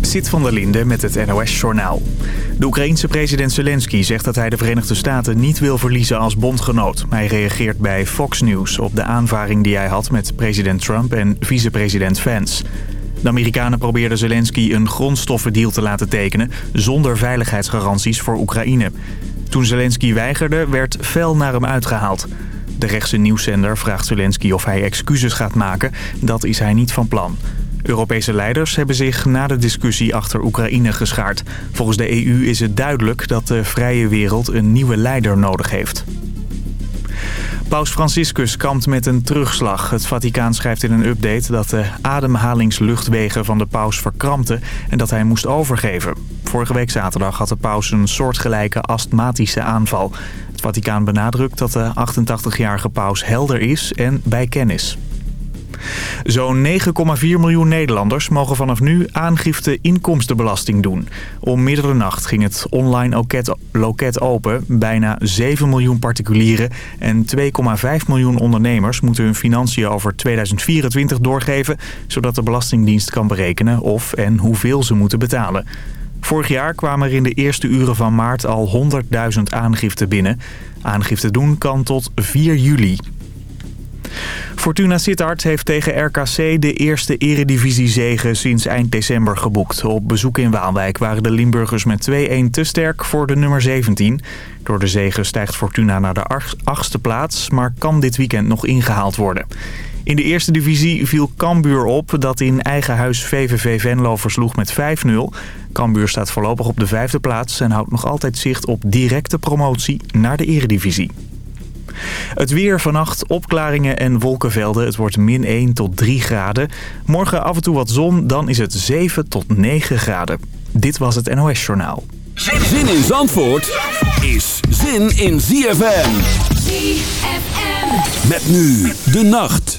Zit van der Linde met het NOS-journaal. De Oekraïense president Zelensky zegt dat hij de Verenigde Staten niet wil verliezen als bondgenoot. Hij reageert bij Fox News op de aanvaring die hij had met president Trump en vicepresident Vance. De Amerikanen probeerden Zelensky een grondstoffendeal te laten tekenen... zonder veiligheidsgaranties voor Oekraïne. Toen Zelensky weigerde, werd fel naar hem uitgehaald. De rechtse nieuwszender vraagt Zelensky of hij excuses gaat maken. Dat is hij niet van plan. Europese leiders hebben zich na de discussie achter Oekraïne geschaard. Volgens de EU is het duidelijk dat de vrije wereld een nieuwe leider nodig heeft. Paus Franciscus kampt met een terugslag. Het Vaticaan schrijft in een update dat de ademhalingsluchtwegen van de paus verkrampten en dat hij moest overgeven. Vorige week zaterdag had de paus een soortgelijke astmatische aanval. Het Vaticaan benadrukt dat de 88-jarige paus helder is en bij kennis. Zo'n 9,4 miljoen Nederlanders mogen vanaf nu aangifte inkomstenbelasting doen. Om middernacht ging het online loket, open. Bijna 7 miljoen particulieren en 2,5 miljoen ondernemers moeten hun financiën over 2024 doorgeven... zodat de Belastingdienst kan berekenen of en hoeveel ze moeten betalen. Vorig jaar kwamen er in de eerste uren van maart al 100.000 aangiften binnen. Aangifte doen kan tot 4 juli. Fortuna Sittard heeft tegen RKC de eerste eredivisiezege sinds eind december geboekt. Op bezoek in Waalwijk waren de Limburgers met 2-1 te sterk voor de nummer 17. Door de zege stijgt Fortuna naar de achtste plaats, maar kan dit weekend nog ingehaald worden. In de eerste divisie viel Cambuur op dat in eigen huis VVV Venlo versloeg met 5-0. Cambuur staat voorlopig op de vijfde plaats en houdt nog altijd zicht op directe promotie naar de eredivisie. Het weer vannacht, opklaringen en wolkenvelden. Het wordt min 1 tot 3 graden. Morgen af en toe wat zon, dan is het 7 tot 9 graden. Dit was het NOS Journaal. Zin in Zandvoort is zin in ZFM. ZFM. Met nu de nacht.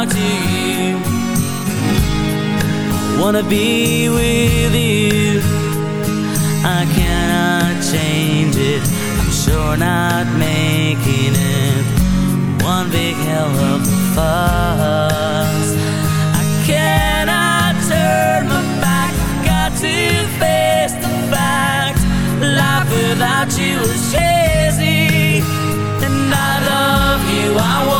out to you. Wanna be with you. I cannot change it. I'm sure not making it. One big hell of a fuss. I cannot turn my back. Got to face the fact Life without you is hazy And I love you, I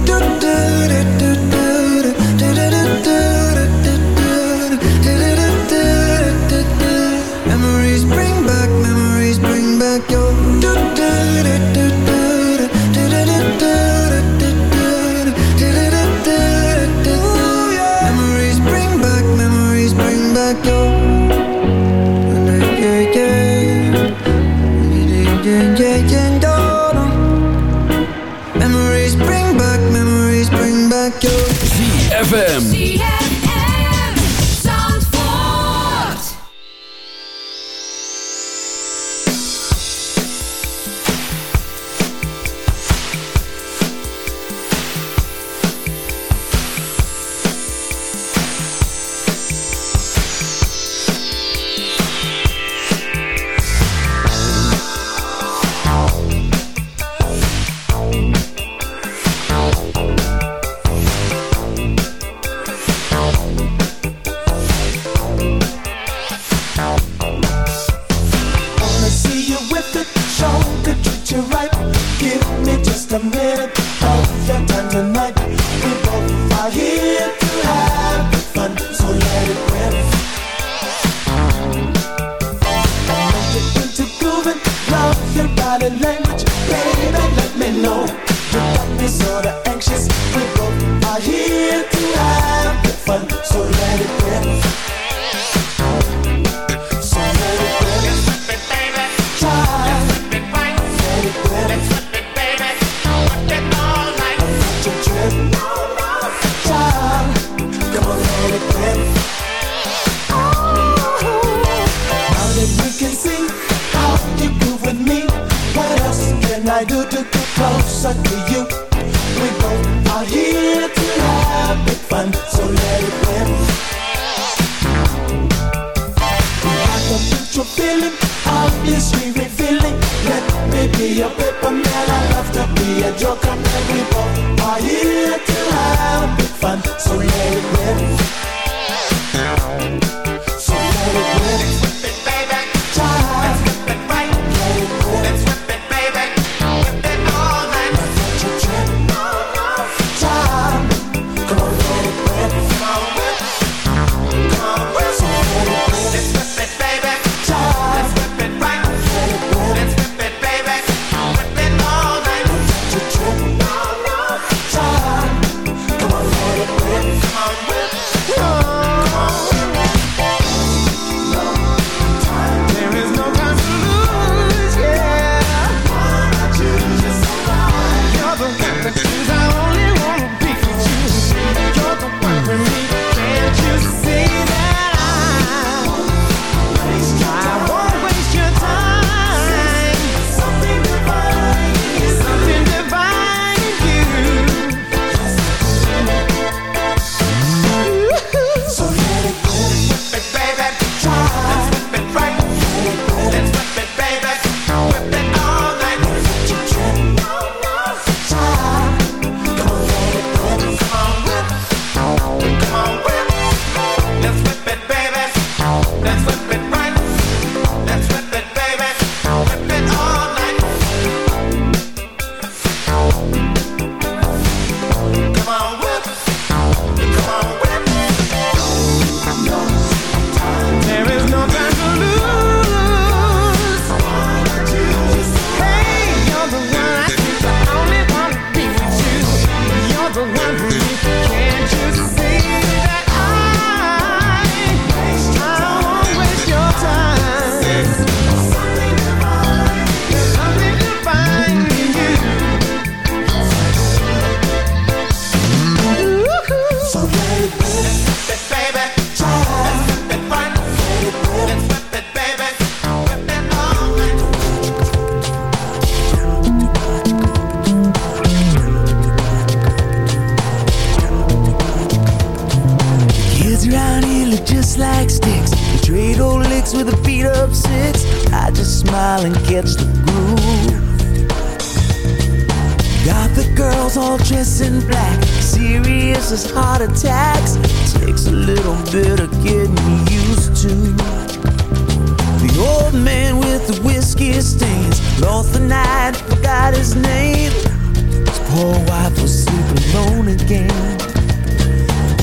man with the whiskey stains lost the night, forgot his name. His poor wife was sleeping alone again.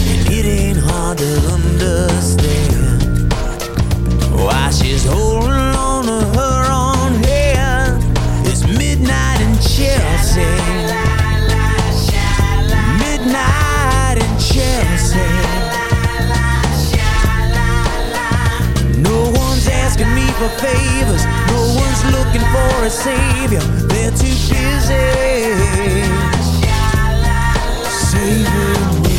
And it ain't hard to understand why she's holding. asking me for favors. No one's looking for a savior. They're too busy saving me.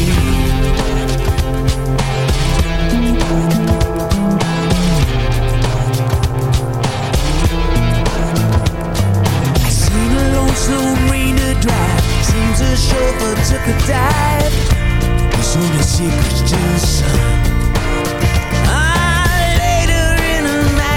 I seen a lonesome Sloane Ranger drive. Seems a chauffeur took a dive. It's only secrets just.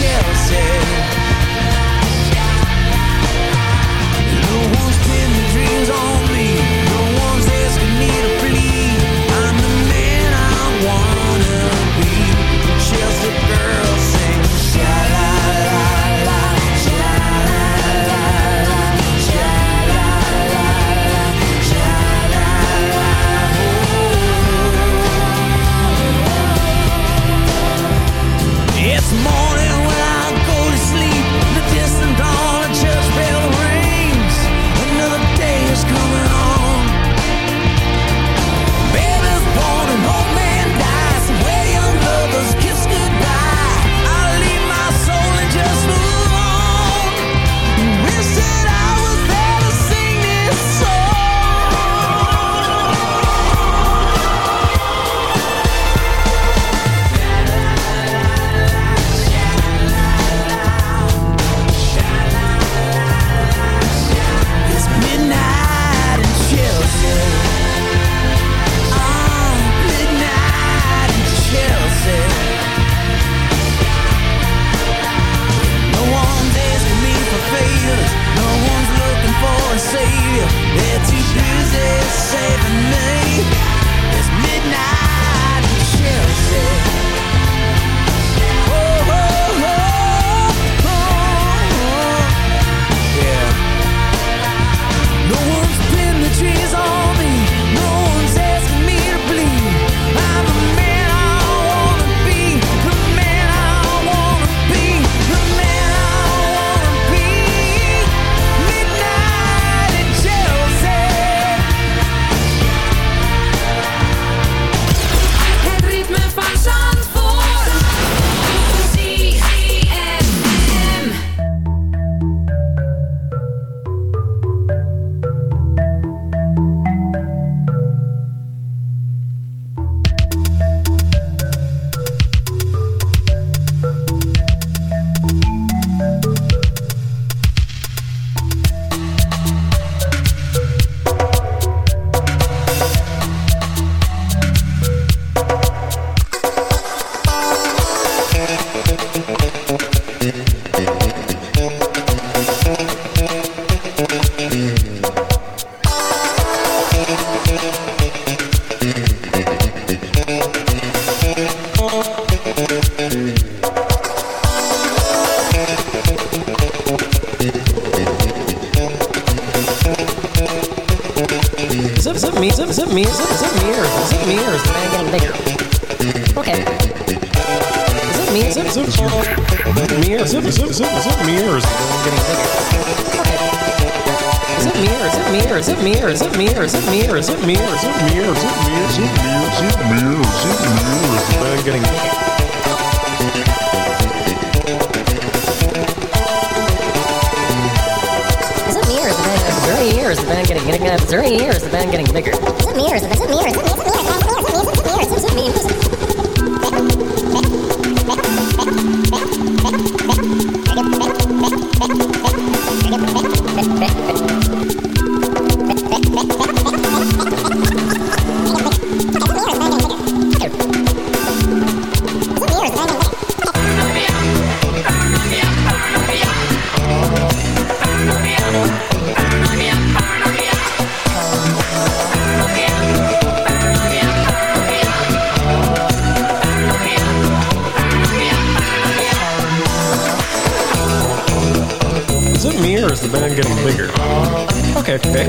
Chelsea. You know who's pinned the dreams on me?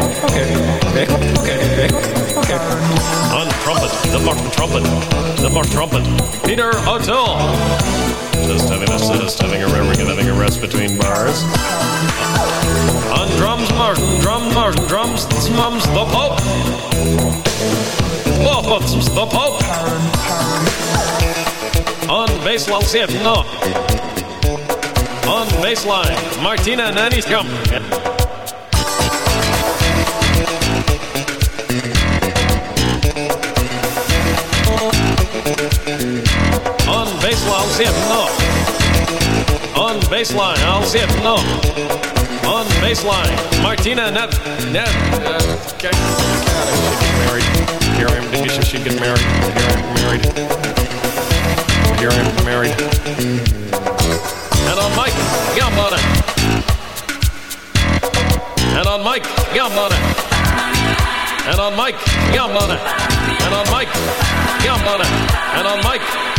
On trumpet, the Martin trumpet, the Martin trumpet, Peter O'Toole. Just having a just having a having a rest between bars. On drums, Martin, drum, Martin, drums, mums, the Pope. Both the Pope. On bass, Lalsiev, no. On baseline, Martina Nanny's come. Baseline, I'll see it, no. On baseline, I'll see it, no. On baseline, Martina Net. Net. Uh, okay. God, Here I am. She should get married. Here I am married. Here I am married. And on Mike, yum on it. And on Mike, yum on it. And on Mike, yum on it. And on Mike, yum on it. And on Mike,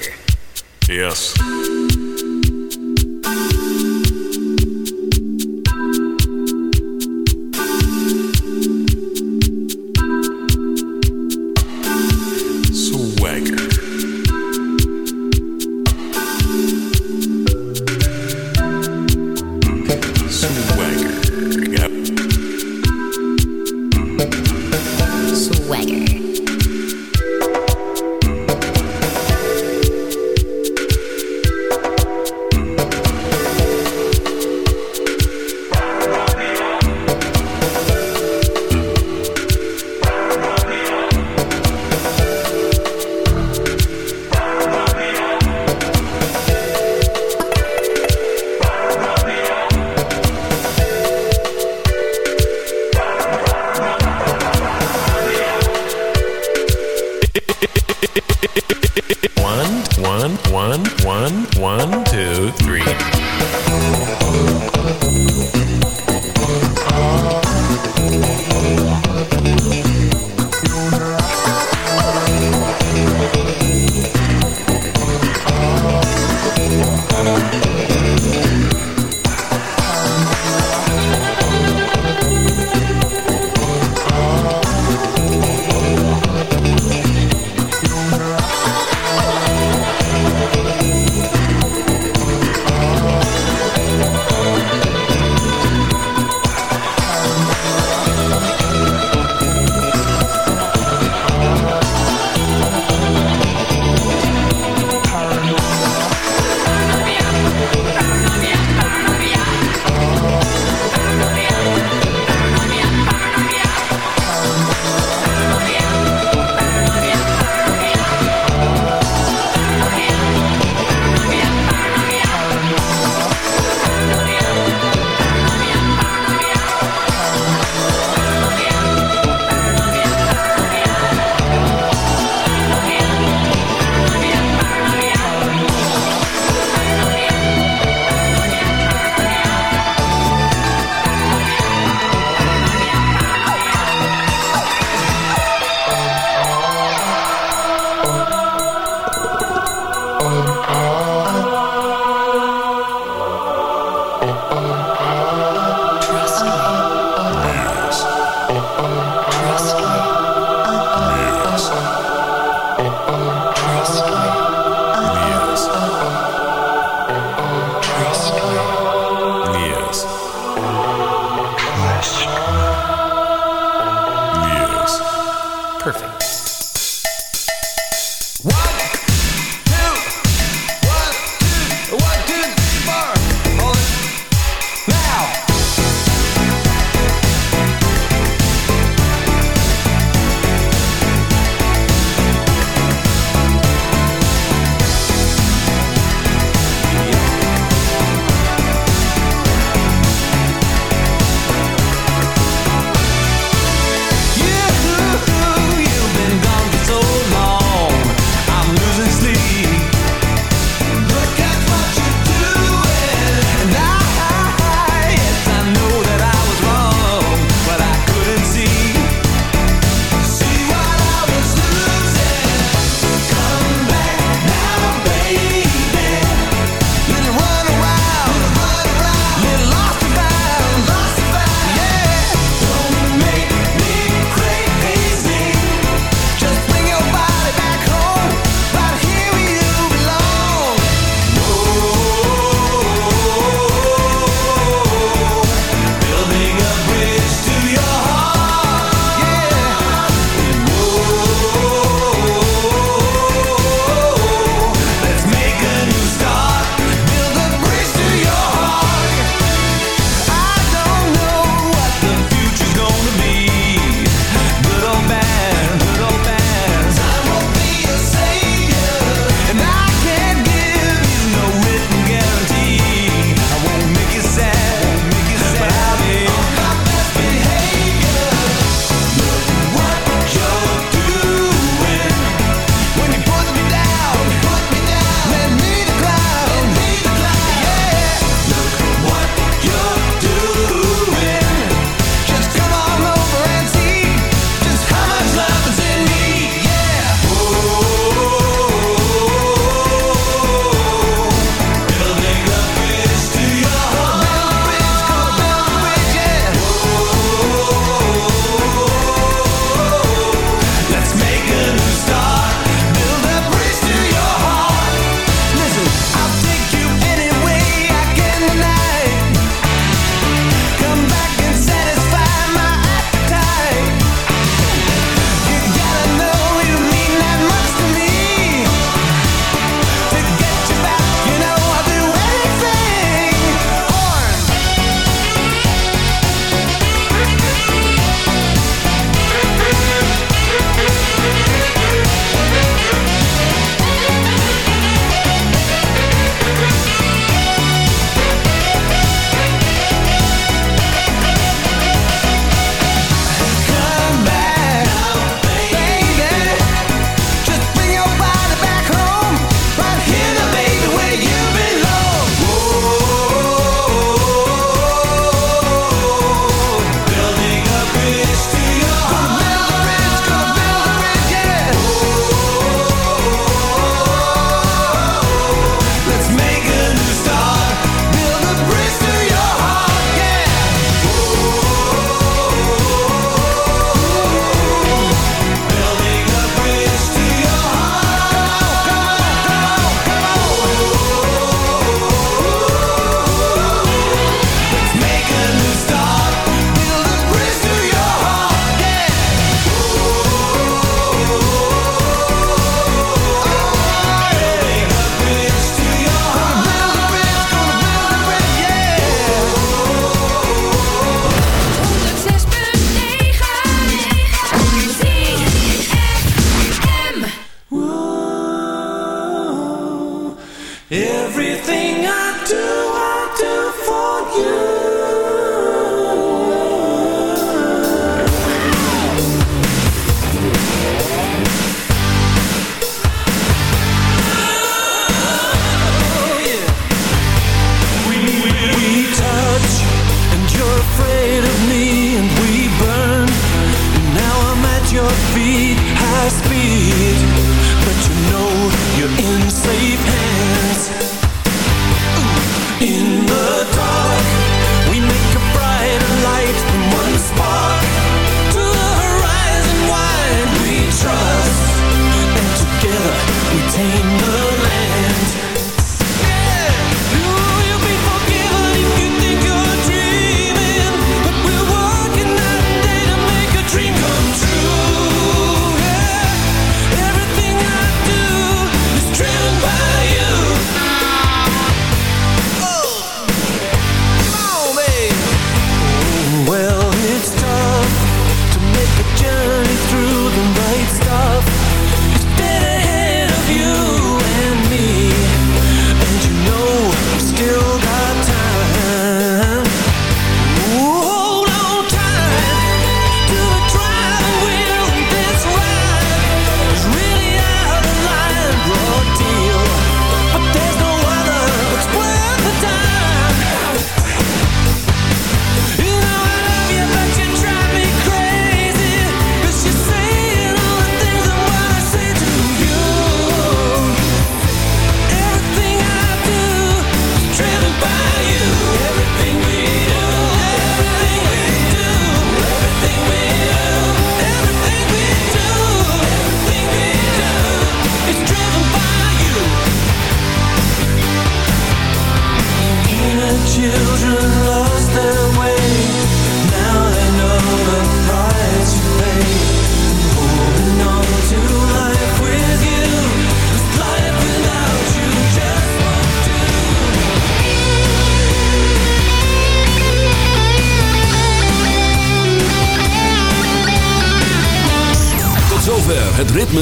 Yes.